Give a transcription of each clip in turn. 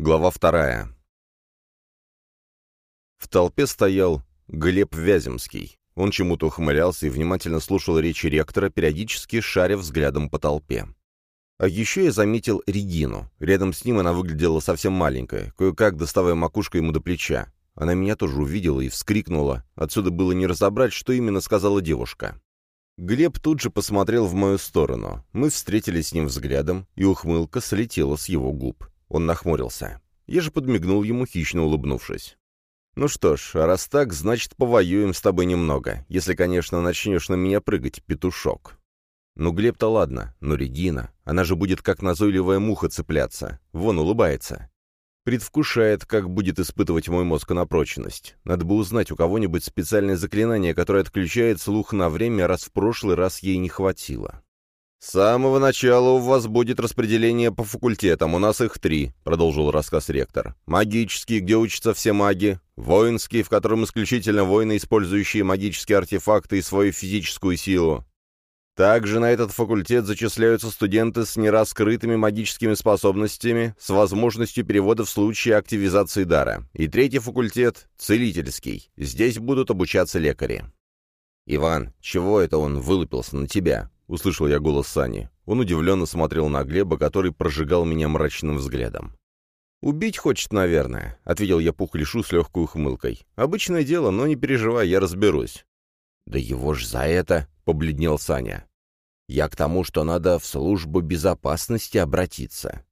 Глава вторая. В толпе стоял Глеб Вяземский. Он чему-то ухмылялся и внимательно слушал речи ректора, периодически шаря взглядом по толпе. А еще я заметил Регину. Рядом с ним она выглядела совсем маленькая, кое-как доставая макушку ему до плеча. Она меня тоже увидела и вскрикнула. Отсюда было не разобрать, что именно сказала девушка. Глеб тут же посмотрел в мою сторону. Мы встретились с ним взглядом, и ухмылка слетела с его губ. Он нахмурился. Я же подмигнул ему, хищно улыбнувшись. «Ну что ж, а раз так, значит, повоюем с тобой немного, если, конечно, начнешь на меня прыгать, петушок». Ну, Глеб-то ладно, но Регина, она же будет как назойливая муха цепляться. Вон улыбается. Предвкушает, как будет испытывать мой мозг на прочность. Надо бы узнать у кого-нибудь специальное заклинание, которое отключает слух на время, раз в прошлый раз ей не хватило. «С самого начала у вас будет распределение по факультетам, у нас их три», — продолжил рассказ ректор. «Магический, где учатся все маги, воинский, в котором исключительно воины, использующие магические артефакты и свою физическую силу. Также на этот факультет зачисляются студенты с нераскрытыми магическими способностями, с возможностью перевода в случае активизации дара. И третий факультет — целительский. Здесь будут обучаться лекари». «Иван, чего это он вылупился на тебя?» — услышал я голос Сани. Он удивленно смотрел на Глеба, который прожигал меня мрачным взглядом. «Убить хочет, наверное», — ответил я Пухлишу с легкой ухмылкой. «Обычное дело, но не переживай, я разберусь». «Да его ж за это!» — побледнел Саня. «Я к тому, что надо в службу безопасности обратиться».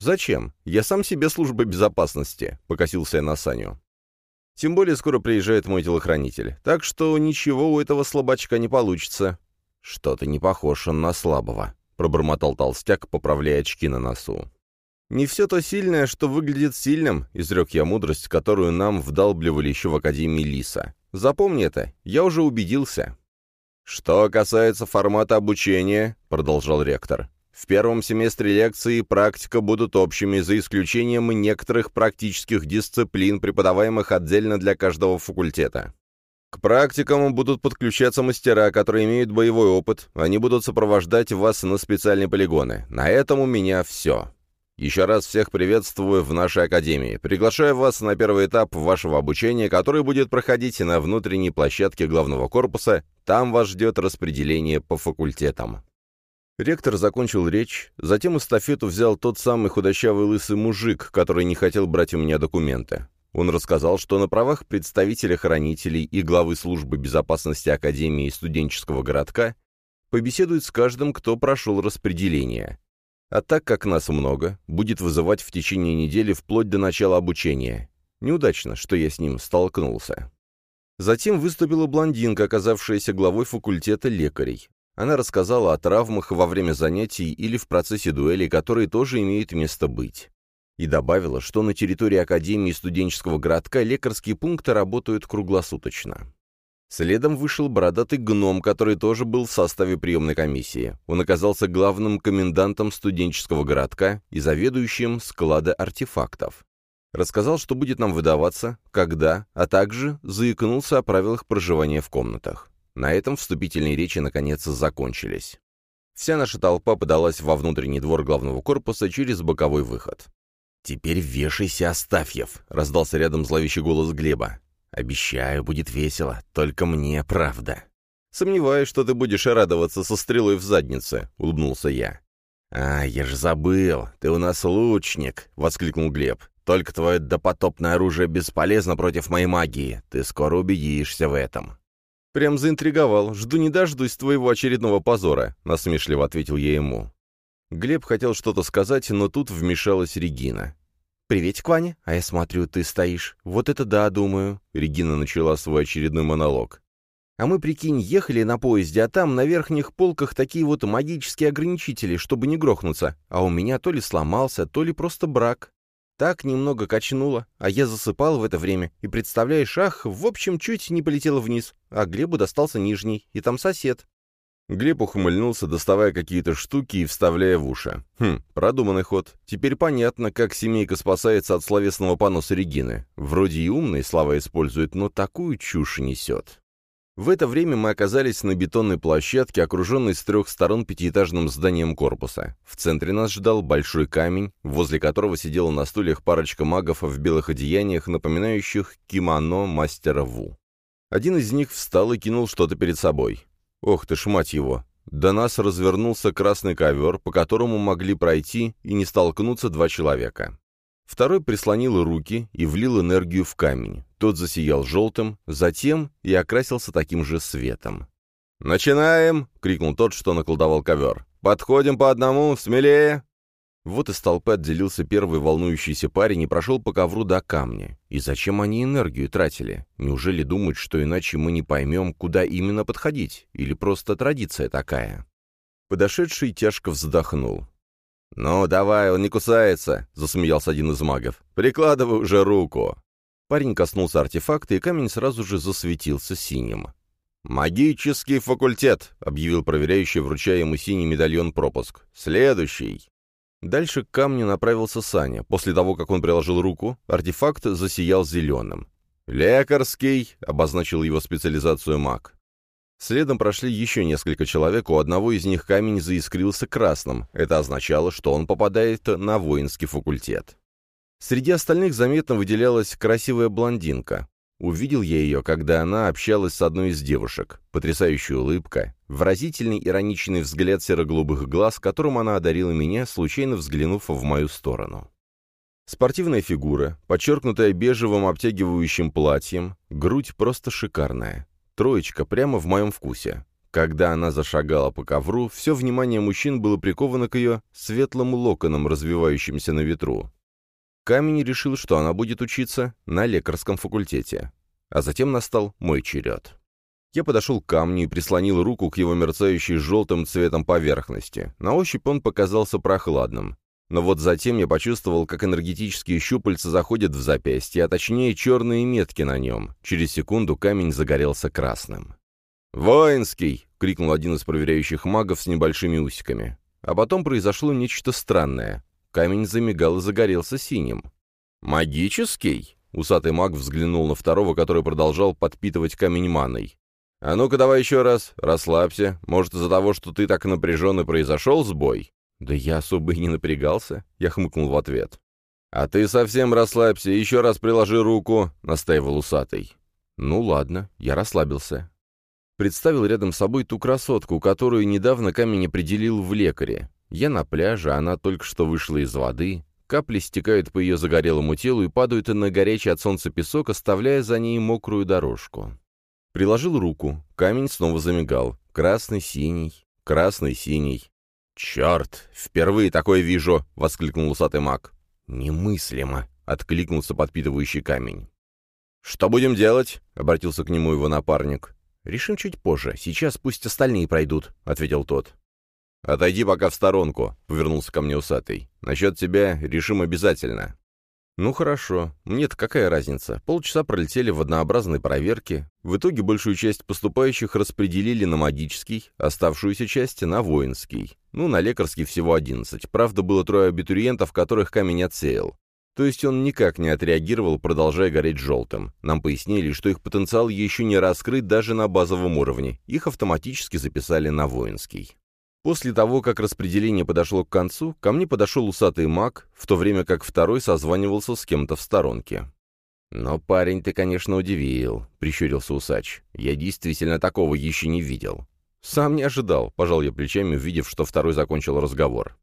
«Зачем? Я сам себе служба безопасности», — покосился я на Саню. «Тем более скоро приезжает мой телохранитель, так что ничего у этого слабачка не получится. «Что-то не похож он на слабого», — пробормотал толстяк, поправляя очки на носу. «Не все то сильное, что выглядит сильным», — изрек я мудрость, которую нам вдалбливали еще в Академии Лиса. «Запомни это, я уже убедился». «Что касается формата обучения», — продолжал ректор, «в первом семестре лекции и практика будут общими, за исключением некоторых практических дисциплин, преподаваемых отдельно для каждого факультета. К практикам будут подключаться мастера, которые имеют боевой опыт. Они будут сопровождать вас на специальные полигоны. На этом у меня все. Еще раз всех приветствую в нашей академии. Приглашаю вас на первый этап вашего обучения, который будет проходить на внутренней площадке главного корпуса. Там вас ждет распределение по факультетам. Ректор закончил речь, затем эстафету взял тот самый худощавый лысый мужик, который не хотел брать у меня документы. Он рассказал, что на правах представителя-хранителей и главы службы безопасности Академии студенческого городка побеседует с каждым, кто прошел распределение. А так как нас много, будет вызывать в течение недели вплоть до начала обучения. Неудачно, что я с ним столкнулся. Затем выступила блондинка, оказавшаяся главой факультета лекарей. Она рассказала о травмах во время занятий или в процессе дуэли, которые тоже имеют место быть и добавила, что на территории Академии студенческого городка лекарские пункты работают круглосуточно. Следом вышел бородатый гном, который тоже был в составе приемной комиссии. Он оказался главным комендантом студенческого городка и заведующим склада артефактов. Рассказал, что будет нам выдаваться, когда, а также заикнулся о правилах проживания в комнатах. На этом вступительные речи наконец закончились. Вся наша толпа подалась во внутренний двор главного корпуса через боковой выход. «Теперь вешайся, Астафьев!» — раздался рядом зловещий голос Глеба. «Обещаю, будет весело, только мне правда». «Сомневаюсь, что ты будешь радоваться со стрелой в заднице», — улыбнулся я. «А, я же забыл, ты у нас лучник», — воскликнул Глеб. «Только твое допотопное оружие бесполезно против моей магии. Ты скоро убедишься в этом». «Прям заинтриговал. Жду не дождусь твоего очередного позора», — насмешливо ответил я ему. Глеб хотел что-то сказать, но тут вмешалась Регина. «Приветик, Ваня. А я смотрю, ты стоишь. Вот это да, думаю». Регина начала свой очередной монолог. «А мы, прикинь, ехали на поезде, а там на верхних полках такие вот магические ограничители, чтобы не грохнуться. А у меня то ли сломался, то ли просто брак. Так немного качнуло, а я засыпал в это время, и, представляешь, ах, в общем, чуть не полетела вниз, а Глебу достался нижний, и там сосед. Глеб ухмыльнулся, доставая какие-то штуки и вставляя в уши. Хм, продуманный ход. Теперь понятно, как семейка спасается от словесного поноса Регины. Вроде и умные слова использует, но такую чушь несет. В это время мы оказались на бетонной площадке, окруженной с трех сторон пятиэтажным зданием корпуса. В центре нас ждал большой камень, возле которого сидела на стульях парочка магов в белых одеяниях, напоминающих кимоно мастера Ву. Один из них встал и кинул что-то перед собой. Ох ты ж мать его! До нас развернулся красный ковер, по которому могли пройти и не столкнуться два человека. Второй прислонил руки и влил энергию в камень. Тот засиял желтым, затем и окрасился таким же светом. «Начинаем!» — крикнул тот, что наколдовал ковер. «Подходим по одному, смелее!» Вот из толпы отделился первый волнующийся парень и прошел по ковру до камня. И зачем они энергию тратили? Неужели думают, что иначе мы не поймем, куда именно подходить? Или просто традиция такая? Подошедший тяжко вздохнул. «Ну, давай, он не кусается», — засмеялся один из магов. «Прикладывай уже руку». Парень коснулся артефакта, и камень сразу же засветился синим. «Магический факультет», — объявил проверяющий, вручая ему синий медальон пропуск. «Следующий». Дальше к камню направился Саня. После того, как он приложил руку, артефакт засиял зеленым. «Лекарский», — обозначил его специализацию маг. Следом прошли еще несколько человек, у одного из них камень заискрился красным. Это означало, что он попадает на воинский факультет. Среди остальных заметно выделялась красивая блондинка. Увидел я ее, когда она общалась с одной из девушек. Потрясающая улыбка, выразительный ироничный взгляд серо-голубых глаз, которым она одарила меня, случайно взглянув в мою сторону. Спортивная фигура, подчеркнутая бежевым обтягивающим платьем, грудь просто шикарная. Троечка прямо в моем вкусе. Когда она зашагала по ковру, все внимание мужчин было приковано к ее светлым локонам, развивающимся на ветру. Камень решил, что она будет учиться на лекарском факультете. А затем настал мой черед. Я подошел к камню и прислонил руку к его мерцающей желтым цветом поверхности. На ощупь он показался прохладным. Но вот затем я почувствовал, как энергетические щупальца заходят в запястье, а точнее черные метки на нем. Через секунду камень загорелся красным. «Воинский!» — крикнул один из проверяющих магов с небольшими усиками. А потом произошло нечто странное. Камень замигал и загорелся синим. «Магический?» — усатый маг взглянул на второго, который продолжал подпитывать камень маной. «А ну-ка давай еще раз, расслабься. Может, из-за того, что ты так напряжен и произошел сбой?» «Да я особо и не напрягался», — я хмыкнул в ответ. «А ты совсем расслабься, еще раз приложи руку», — настаивал усатый. «Ну ладно, я расслабился». Представил рядом с собой ту красотку, которую недавно камень определил в лекаре. Я на пляже, она только что вышла из воды, капли стекают по ее загорелому телу и падают на горячий от солнца песок, оставляя за ней мокрую дорожку. Приложил руку, камень снова замигал. Красный, синий, красный, синий. «Черт! Впервые такое вижу!» — воскликнул усатый маг. «Немыслимо!» — откликнулся подпитывающий камень. «Что будем делать?» — обратился к нему его напарник. «Решим чуть позже. Сейчас пусть остальные пройдут», — ответил тот. «Отойди пока в сторонку», — повернулся ко мне усатый. «Насчет тебя решим обязательно». «Ну хорошо. Мне-то какая разница? Полчаса пролетели в однообразной проверке. В итоге большую часть поступающих распределили на магический, оставшуюся часть — на воинский. Ну, на лекарский всего одиннадцать. Правда, было трое абитуриентов, которых камень отсеял. То есть он никак не отреагировал, продолжая гореть желтым. Нам пояснили, что их потенциал еще не раскрыт даже на базовом уровне. Их автоматически записали на воинский. После того, как распределение подошло к концу, ко мне подошел усатый маг, в то время как второй созванивался с кем-то в сторонке. «Но парень ты, конечно, удивил», — прищурился усач. «Я действительно такого еще не видел». «Сам не ожидал», — пожал я плечами, увидев, что второй закончил разговор.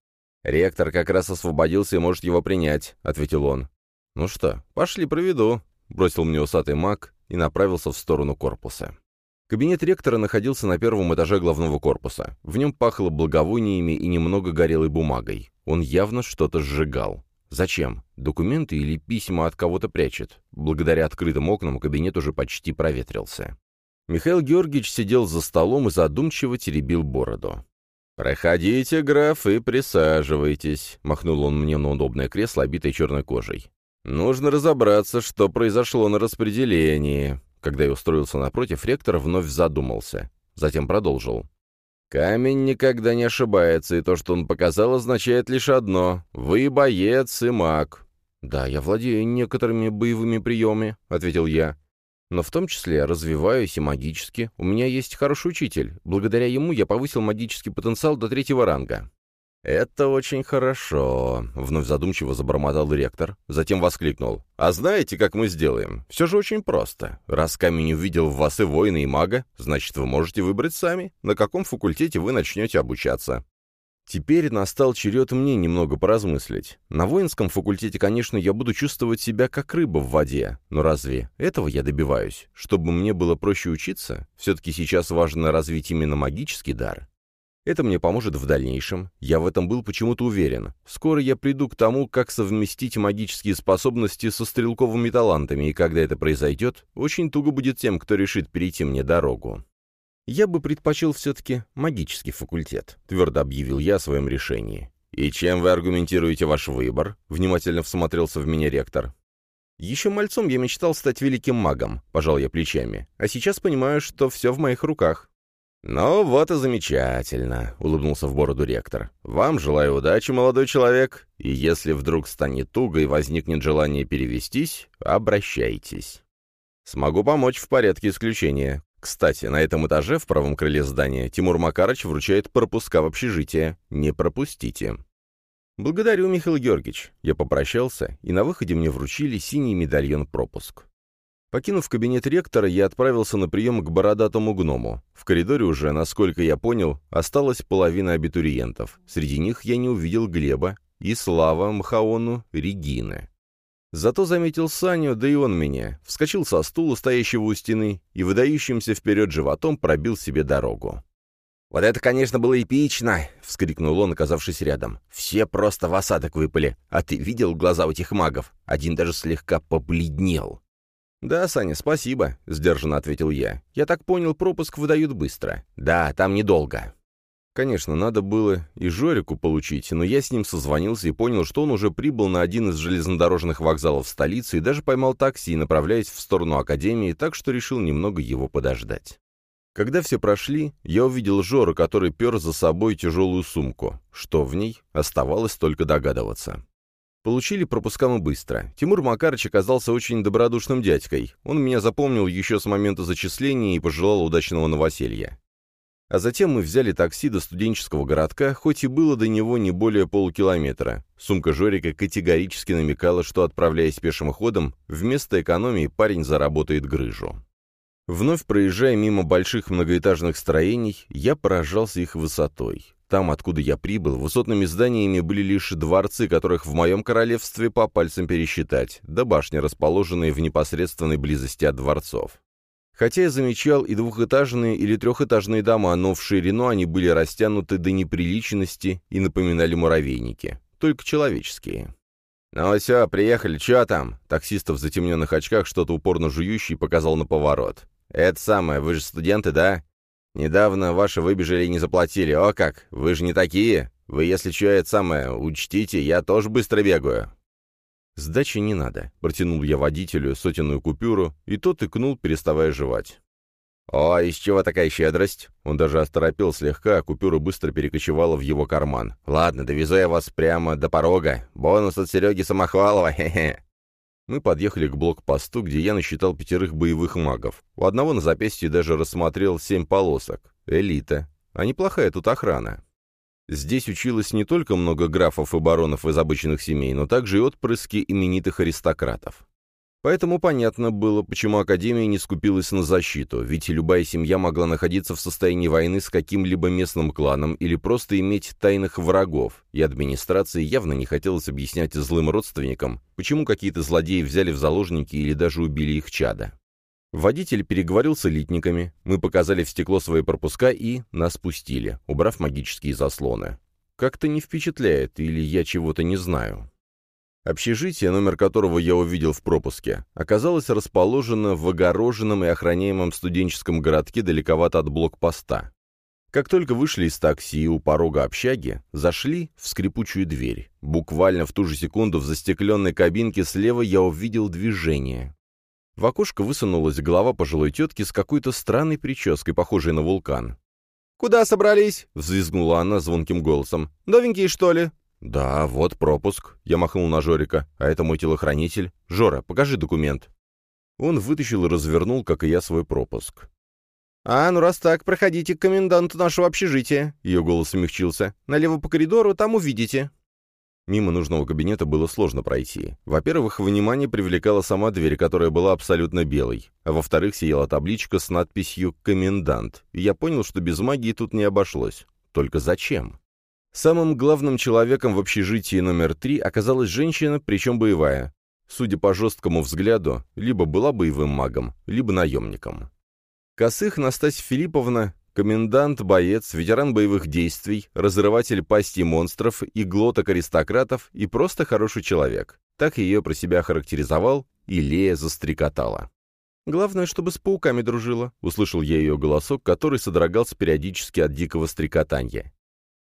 «Ректор как раз освободился и может его принять», — ответил он. «Ну что, пошли проведу», — бросил мне усатый маг и направился в сторону корпуса. Кабинет ректора находился на первом этаже главного корпуса. В нем пахло благовониями и немного горелой бумагой. Он явно что-то сжигал. Зачем? Документы или письма от кого-то прячет? Благодаря открытым окнам кабинет уже почти проветрился. Михаил Георгиевич сидел за столом и задумчиво теребил бороду. «Проходите, граф, и присаживайтесь», — махнул он мне на удобное кресло, обитое черной кожей. «Нужно разобраться, что произошло на распределении. Когда я устроился напротив, ректор вновь задумался. Затем продолжил. «Камень никогда не ошибается, и то, что он показал, означает лишь одно — вы боец и маг». «Да, я владею некоторыми боевыми приемами», — ответил я. Но в том числе развиваюсь и магически. У меня есть хороший учитель. Благодаря ему я повысил магический потенциал до третьего ранга. «Это очень хорошо», — вновь задумчиво забормотал ректор. Затем воскликнул. «А знаете, как мы сделаем? Все же очень просто. Раз камень увидел в вас и воина, и мага, значит, вы можете выбрать сами, на каком факультете вы начнете обучаться. Теперь настал черед мне немного поразмыслить. На воинском факультете, конечно, я буду чувствовать себя как рыба в воде, но разве этого я добиваюсь? Чтобы мне было проще учиться? Все-таки сейчас важно развить именно магический дар. Это мне поможет в дальнейшем. Я в этом был почему-то уверен. Скоро я приду к тому, как совместить магические способности со стрелковыми талантами, и когда это произойдет, очень туго будет тем, кто решит перейти мне дорогу. «Я бы предпочел все-таки магический факультет», — твердо объявил я о своем решении. «И чем вы аргументируете ваш выбор?» — внимательно всмотрелся в меня ректор. «Еще мальцом я мечтал стать великим магом», — пожал я плечами. «А сейчас понимаю, что все в моих руках». «Ну вот и замечательно», — улыбнулся в бороду ректор. «Вам желаю удачи, молодой человек, и если вдруг станет туго и возникнет желание перевестись, обращайтесь. Смогу помочь в порядке исключения. Кстати, на этом этаже в правом крыле здания Тимур Макарыч вручает пропуска в общежитие. Не пропустите. «Благодарю, Михаил Георгиевич». Я попрощался, и на выходе мне вручили синий медальон-пропуск. Покинув кабинет ректора, я отправился на прием к бородатому гному. В коридоре уже, насколько я понял, осталась половина абитуриентов. Среди них я не увидел Глеба и Слава Мхаону Регины. Зато заметил Саню, да и он меня, вскочил со стула, стоящего у стены, и выдающимся вперед животом пробил себе дорогу. «Вот это, конечно, было эпично!» — вскрикнул он, оказавшись рядом. «Все просто в осадок выпали. А ты видел глаза у этих магов? Один даже слегка побледнел». «Да, Саня, спасибо», — сдержанно ответил я. «Я так понял, пропуск выдают быстро». «Да, там недолго». Конечно, надо было и Жорику получить, но я с ним созвонился и понял, что он уже прибыл на один из железнодорожных вокзалов столицы и даже поймал такси, направляясь в сторону Академии, так что решил немного его подождать. Когда все прошли, я увидел Жора, который пер за собой тяжелую сумку. Что в ней, оставалось только догадываться. Получили пропуска мы быстро. Тимур Макарыч оказался очень добродушным дядькой. Он меня запомнил еще с момента зачисления и пожелал удачного новоселья. А затем мы взяли такси до студенческого городка, хоть и было до него не более полукилометра. Сумка Жорика категорически намекала, что, отправляясь пешим ходом, вместо экономии парень заработает грыжу. Вновь проезжая мимо больших многоэтажных строений, я поражался их высотой. Там, откуда я прибыл, высотными зданиями были лишь дворцы, которых в моем королевстве по пальцам пересчитать, да башни, расположенные в непосредственной близости от дворцов. Хотя я замечал и двухэтажные или трехэтажные дома, но в ширину они были растянуты до неприличности и напоминали муравейники, только человеческие. «Ну все, приехали, чё там?» Таксистов в затемненных очках, что-то упорно жующий, показал на поворот. «Это самое, вы же студенты, да? Недавно ваши выбежали и не заплатили. О как, вы же не такие. Вы, если чё, это самое, учтите, я тоже быстро бегаю. «Сдачи не надо», — протянул я водителю сотенную купюру, и тот икнул, переставая жевать. «О, из чего такая щедрость?» Он даже осторопил слегка, а купюра быстро перекочевала в его карман. «Ладно, довезу я вас прямо до порога. Бонус от Сереги Самохвалова, хе-хе». Мы подъехали к блокпосту, где я насчитал пятерых боевых магов. У одного на запястье даже рассмотрел семь полосок. Элита. А неплохая тут охрана. Здесь училось не только много графов и баронов из обычных семей, но также и отпрыски именитых аристократов. Поэтому понятно было, почему Академия не скупилась на защиту, ведь любая семья могла находиться в состоянии войны с каким-либо местным кланом или просто иметь тайных врагов, и администрации явно не хотелось объяснять злым родственникам, почему какие-то злодеи взяли в заложники или даже убили их чада. Водитель переговорил с элитниками, мы показали в стекло свои пропуска и нас пустили, убрав магические заслоны. Как-то не впечатляет, или я чего-то не знаю. Общежитие, номер которого я увидел в пропуске, оказалось расположено в огороженном и охраняемом студенческом городке далековато от блокпоста. Как только вышли из такси у порога общаги, зашли в скрипучую дверь. Буквально в ту же секунду в застекленной кабинке слева я увидел движение. В окошко высунулась голова пожилой тетки с какой-то странной прической, похожей на вулкан. «Куда собрались?» — взвизгнула она звонким голосом. «Новенькие, что ли?» «Да, вот пропуск», — я махнул на Жорика. «А это мой телохранитель. Жора, покажи документ». Он вытащил и развернул, как и я, свой пропуск. «А, ну раз так, проходите к коменданту нашего общежития», — ее голос смягчился. «Налево по коридору, там увидите». Мимо нужного кабинета было сложно пройти. Во-первых, внимание привлекала сама дверь, которая была абсолютно белой. А во-вторых, сияла табличка с надписью «Комендант». И я понял, что без магии тут не обошлось. Только зачем? Самым главным человеком в общежитии номер три оказалась женщина, причем боевая. Судя по жесткому взгляду, либо была боевым магом, либо наемником. Косых Настасья Филипповна, комендант-боец, ветеран боевых действий, разрыватель пасти монстров и глоток аристократов и просто хороший человек. Так ее про себя характеризовал, и Лея застрекотала. «Главное, чтобы с пауками дружила», — услышал я ее голосок, который содрогался периодически от дикого стрекотанья.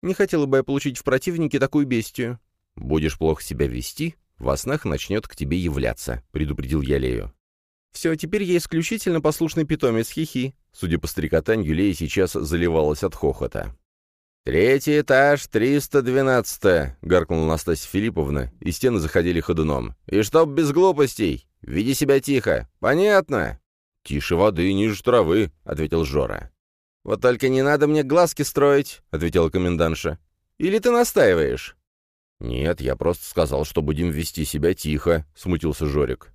Не хотела бы я получить в противнике такую бестию. Будешь плохо себя вести, во снах начнет к тебе являться», — предупредил я Лею. «Все, теперь я исключительно послушный питомец хихи». Судя по стрекотанью, Лея сейчас заливалась от хохота. «Третий этаж, 312-е», — гаркнула Настасья Филипповна, и стены заходили ходуном. «И чтоб без глупостей! Веди себя тихо! Понятно?» «Тише воды, ниже травы», — ответил Жора. «Вот только не надо мне глазки строить», — ответила комендантша. «Или ты настаиваешь?» «Нет, я просто сказал, что будем вести себя тихо», — смутился Жорик.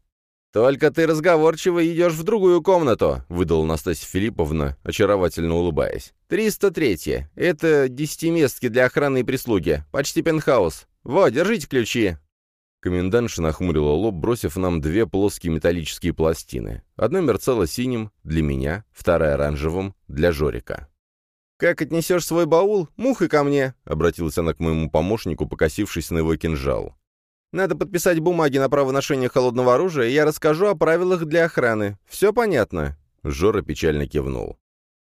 «Только ты разговорчиво идешь в другую комнату», — выдала Настасья Филипповна, очаровательно улыбаясь. «Триста третья. Это десятиместки для охраны и прислуги. Почти пентхаус. Вот, держите ключи». Комендантша нахмурила лоб, бросив нам две плоские металлические пластины. Одна мерцала синим для меня, вторая оранжевым для Жорика. «Как отнесешь свой баул, мухой ко мне», — обратилась она к моему помощнику, покосившись на его кинжал. «Надо подписать бумаги на право ношения холодного оружия, и я расскажу о правилах для охраны. Все понятно?» Жора печально кивнул.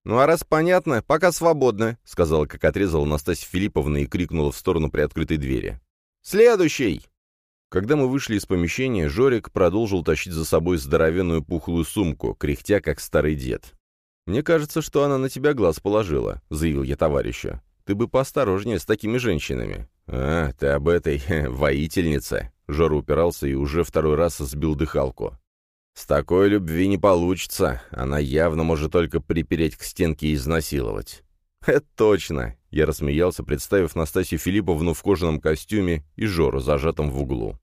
«Ну а раз понятно, пока свободно», — сказала, как отрезала Настасья Филипповна и крикнула в сторону приоткрытой двери. «Следующий!» Когда мы вышли из помещения, Жорик продолжил тащить за собой здоровенную пухлую сумку, кряхтя, как старый дед. «Мне кажется, что она на тебя глаз положила», — заявил я товарищу. «Ты бы поосторожнее с такими женщинами». «А, ты об этой воительнице». Жора упирался и уже второй раз сбил дыхалку. «С такой любви не получится. Она явно может только припереть к стенке и изнасиловать». «Это точно!» — я рассмеялся, представив Настасью Филипповну в кожаном костюме и Жору, зажатым в углу.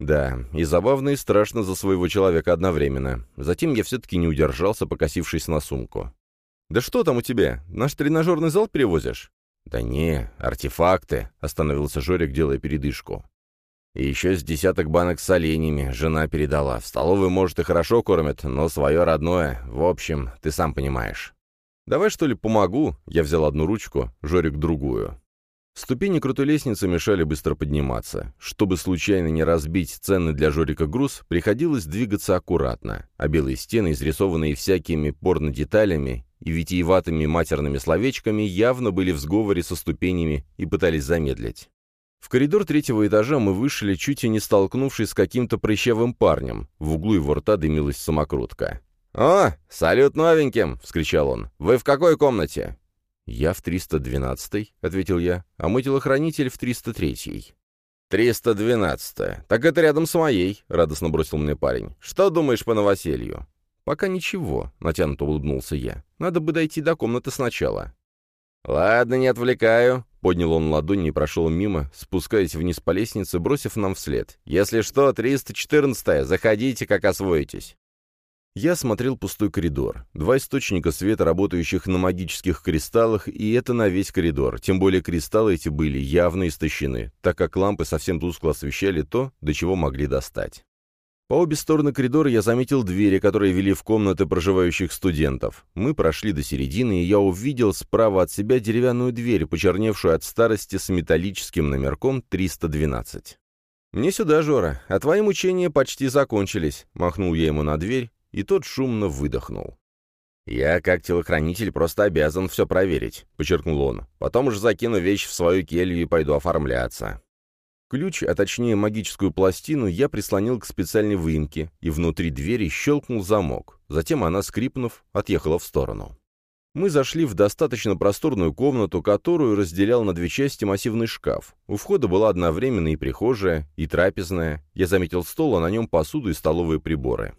Да, и забавно, и страшно за своего человека одновременно. Затем я все-таки не удержался, покосившись на сумку. «Да что там у тебя? Наш тренажерный зал перевозишь?» «Да не, артефакты», — остановился Жорик, делая передышку. «И еще с десяток банок с оленями жена передала. В столовой, может, и хорошо кормят, но свое родное, в общем, ты сам понимаешь». «Давай, что ли, помогу?» Я взял одну ручку, Жорик другую. Ступени крутой лестницы мешали быстро подниматься. Чтобы случайно не разбить ценный для Жорика груз, приходилось двигаться аккуратно, а белые стены, изрисованные всякими порно-деталями и витиеватыми матерными словечками, явно были в сговоре со ступенями и пытались замедлить. В коридор третьего этажа мы вышли, чуть и не столкнувшись с каким-то прыщавым парнем. В углу его рта дымилась самокрутка. «О, салют новеньким!» — вскричал он. «Вы в какой комнате?» «Я в 312-й», — ответил я, — «а мой телохранитель в 303-й». «312-я. Так это рядом с моей», — радостно бросил мне парень. «Что думаешь по новоселью?» «Пока ничего», — натянуто улыбнулся я. «Надо бы дойти до комнаты сначала». «Ладно, не отвлекаю», — поднял он ладони и прошел мимо, спускаясь вниз по лестнице, бросив нам вслед. «Если что, 314-я, заходите, как освоитесь». Я смотрел пустой коридор. Два источника света, работающих на магических кристаллах, и это на весь коридор. Тем более кристаллы эти были явно истощены, так как лампы совсем тускло освещали то, до чего могли достать. По обе стороны коридора я заметил двери, которые вели в комнаты проживающих студентов. Мы прошли до середины, и я увидел справа от себя деревянную дверь, почерневшую от старости с металлическим номерком 312. «Мне сюда, Жора, а твои мучения почти закончились», — махнул я ему на дверь, и тот шумно выдохнул. «Я, как телохранитель, просто обязан все проверить», — подчеркнул он. «Потом уже закину вещь в свою келью и пойду оформляться». Ключ, а точнее магическую пластину, я прислонил к специальной выемке, и внутри двери щелкнул замок. Затем она, скрипнув, отъехала в сторону. Мы зашли в достаточно просторную комнату, которую разделял на две части массивный шкаф. У входа была одновременно и прихожая, и трапезная. Я заметил стол, а на нем посуду и столовые приборы.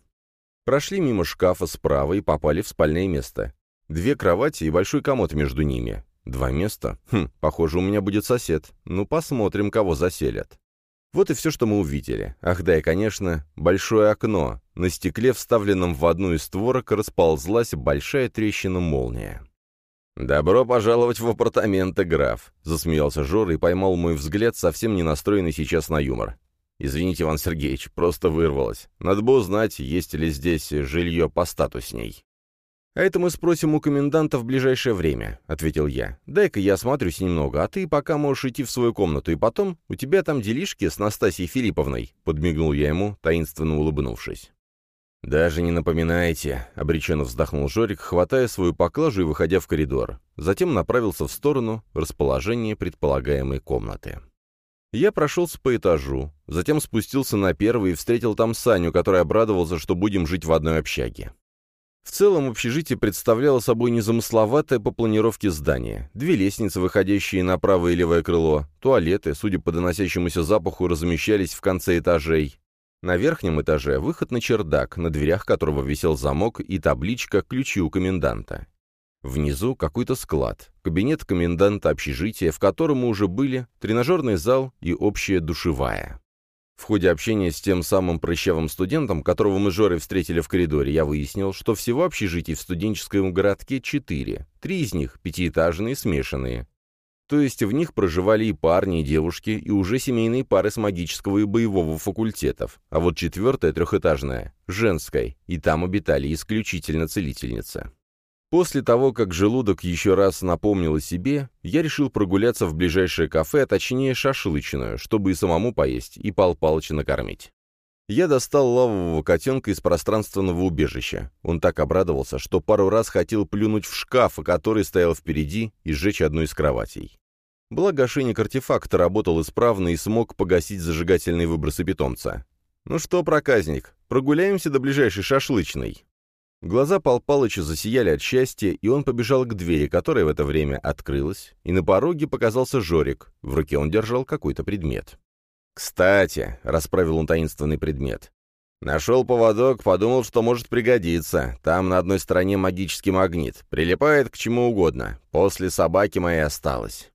Прошли мимо шкафа справа и попали в спальное место. Две кровати и большой комод между ними. Два места? Хм, похоже, у меня будет сосед. Ну, посмотрим, кого заселят. Вот и все, что мы увидели. Ах да, и, конечно, большое окно. На стекле, вставленном в одну из створок, расползлась большая трещина-молния. «Добро пожаловать в апартаменты, граф», — засмеялся Жора и поймал мой взгляд, совсем не настроенный сейчас на юмор. «Извините, Иван Сергеевич, просто вырвалось. Надо бы узнать, есть ли здесь жилье постатусней». «А это мы спросим у коменданта в ближайшее время», — ответил я. «Дай-ка я осмотрюсь немного, а ты пока можешь идти в свою комнату, и потом у тебя там делишки с Настасьей Филипповной», — подмигнул я ему, таинственно улыбнувшись. «Даже не напоминайте», — обреченно вздохнул Жорик, хватая свою поклажу и выходя в коридор. Затем направился в сторону расположения предполагаемой комнаты. Я прошелся по этажу, затем спустился на первый и встретил там Саню, который обрадовался, что будем жить в одной общаге. В целом общежитие представляло собой незамысловатое по планировке здание. Две лестницы, выходящие на правое и левое крыло, туалеты, судя по доносящемуся запаху, размещались в конце этажей. На верхнем этаже выход на чердак, на дверях которого висел замок и табличка «Ключи у коменданта». Внизу какой-то склад, кабинет коменданта общежития, в котором мы уже были, тренажерный зал и общая душевая. В ходе общения с тем самым прыщавым студентом, которого мы с Жорой встретили в коридоре, я выяснил, что всего общежитий в студенческом городке четыре, три из них пятиэтажные, смешанные. То есть в них проживали и парни, и девушки, и уже семейные пары с магического и боевого факультетов, а вот четвертая трехэтажная, женская, и там обитали исключительно целительницы. После того, как желудок еще раз напомнил о себе, я решил прогуляться в ближайшее кафе, а точнее шашлычную, чтобы и самому поесть, и Пал Палыча накормить. Я достал лавового котенка из пространственного убежища. Он так обрадовался, что пару раз хотел плюнуть в шкаф, который стоял впереди, и сжечь одну из кроватей. Благо, ошейник-артефакт работал исправно и смог погасить зажигательные выбросы питомца. «Ну что, проказник, прогуляемся до ближайшей шашлычной?» Глаза Пал Палыча засияли от счастья, и он побежал к двери, которая в это время открылась, и на пороге показался Жорик. В руке он держал какой-то предмет. «Кстати», — расправил он таинственный предмет, — «нашел поводок, подумал, что может пригодиться. Там на одной стороне магический магнит. Прилипает к чему угодно. После собаки моей осталось».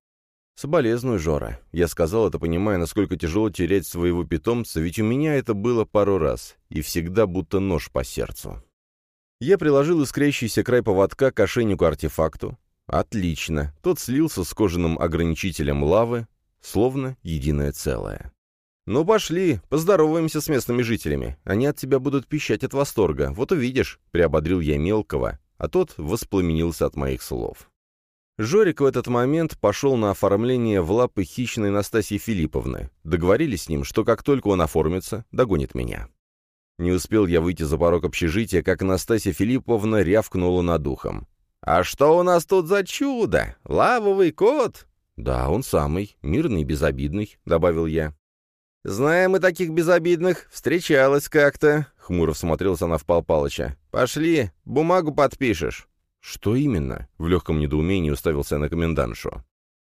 «Соболезную, Жора». Я сказал это, понимая, насколько тяжело терять своего питомца, ведь у меня это было пару раз, и всегда будто нож по сердцу. Я приложил искрящийся край поводка к ошейнику-артефакту. Отлично. Тот слился с кожаным ограничителем лавы, словно единое целое. «Ну, пошли, поздороваемся с местными жителями. Они от тебя будут пищать от восторга. Вот увидишь», — приободрил я мелкого, а тот воспламенился от моих слов. Жорик в этот момент пошел на оформление в лапы хищной Настасьи Филипповны. Договорились с ним, что как только он оформится, догонит меня. Не успел я выйти за порог общежития, как Анастасия Филипповна рявкнула над духом. «А что у нас тут за чудо? Лавовый кот?» «Да, он самый, мирный и безобидный», — добавил я. «Знаем мы таких безобидных. Встречалась как-то», — хмуро всмотрелась она в Пал Палыча. «Пошли, бумагу подпишешь». «Что именно?» — в легком недоумении уставился на комендантшу.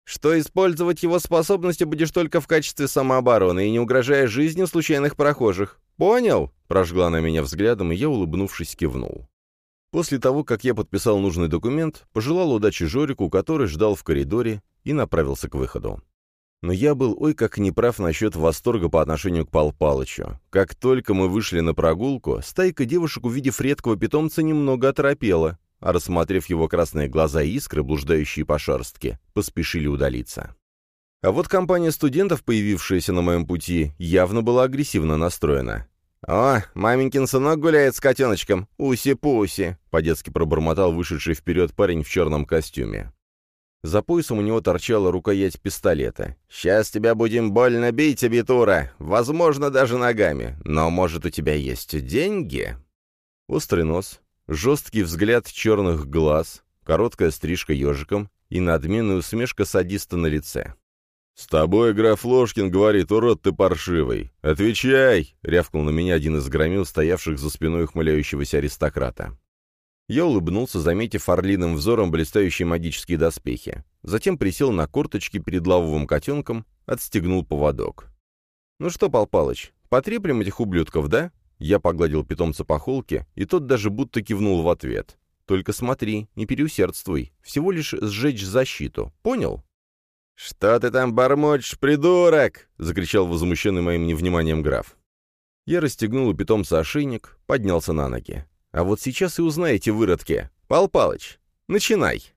«Что использовать его способности будешь только в качестве самообороны и не угрожая жизни случайных прохожих. Понял?» Прожгла на меня взглядом, и я, улыбнувшись, кивнул. После того, как я подписал нужный документ, пожелал удачи Жорику, который ждал в коридоре, и направился к выходу. Но я был ой как неправ насчет восторга по отношению к Пал Палычу. Как только мы вышли на прогулку, стайка девушек, увидев редкого питомца, немного оторопела, а рассмотрев его красные глаза и искры, блуждающие по шерстке, поспешили удалиться. А вот компания студентов, появившаяся на моем пути, явно была агрессивно настроена. «О, маменькин сынок гуляет с котеночком, уси-пуси», — по-детски пробормотал вышедший вперед парень в черном костюме. За поясом у него торчала рукоять пистолета. «Сейчас тебя будем больно бить, абитура, возможно, даже ногами, но, может, у тебя есть деньги?» Острый нос, жесткий взгляд черных глаз, короткая стрижка ежиком и надменная усмешка садиста на лице. «С тобой граф Ложкин говорит, урод ты паршивый. Отвечай!» — рявкнул на меня один из громил, стоявших за спиной ухмыляющегося аристократа. Я улыбнулся, заметив орлиным взором блистающие магические доспехи. Затем присел на корточки перед лавовым котенком, отстегнул поводок. «Ну что, Пал Палыч, потреплем этих ублюдков, да?» Я погладил питомца по холке, и тот даже будто кивнул в ответ. «Только смотри, не переусердствуй. Всего лишь сжечь защиту. Понял?» «Что ты там бормочешь, придурок?» — закричал возмущенный моим невниманием граф. Я расстегнул у питомца ошейник, поднялся на ноги. «А вот сейчас и узнаете, выродки. Пал Палыч, начинай!»